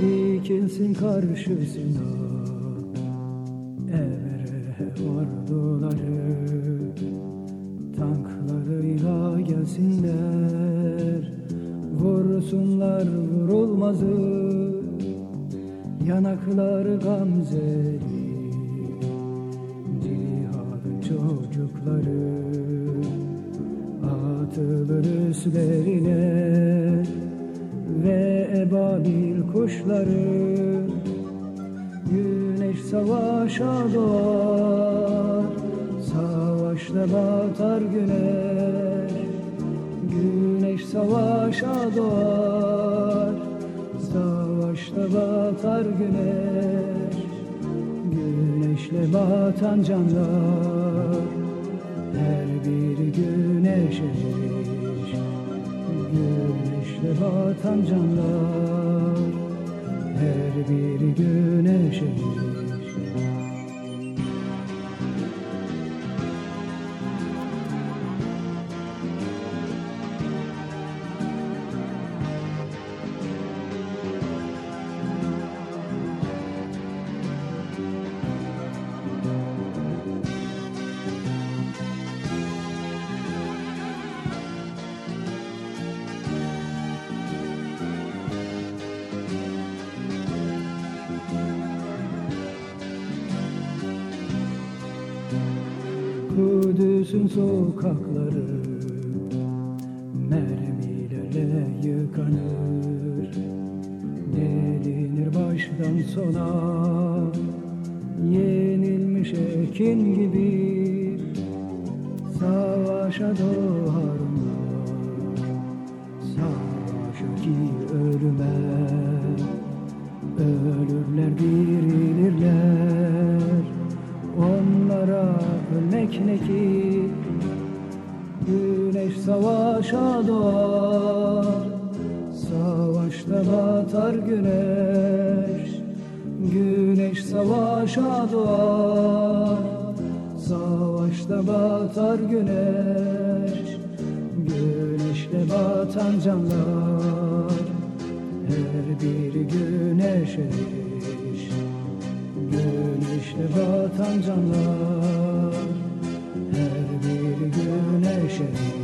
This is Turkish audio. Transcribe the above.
dikilsin karşısına. Emre orduları Tanklarıyla gelsinler. Vursunlar vurulmazı Yanakları gamzeli. Cihadın çocukları Atılır üstlerine Ve ebabil kuşları. Güneş savaşa doğar Savaşta batar güneş. Güneş savaşa doğar Savaşta batar güneş. Güneşle batan canlar Her biri güneş Güneşle batan canlar Her biri güneş Kudüs'ün sokakları mermilerle yıkanır. Delinir baştan sona yenilmiş ekin gibi. Savaşa doğarlar Savaşa ki ölüme. Ölürler dirilirler ölmek ne ki? Güneş savaşa doğar. Savaşta batar güneş. Güneş savaşa doğar. Savaşta batar güneş. Güneşle batan canlar. Her biri güneş erir Güneşle batan canlar ocean.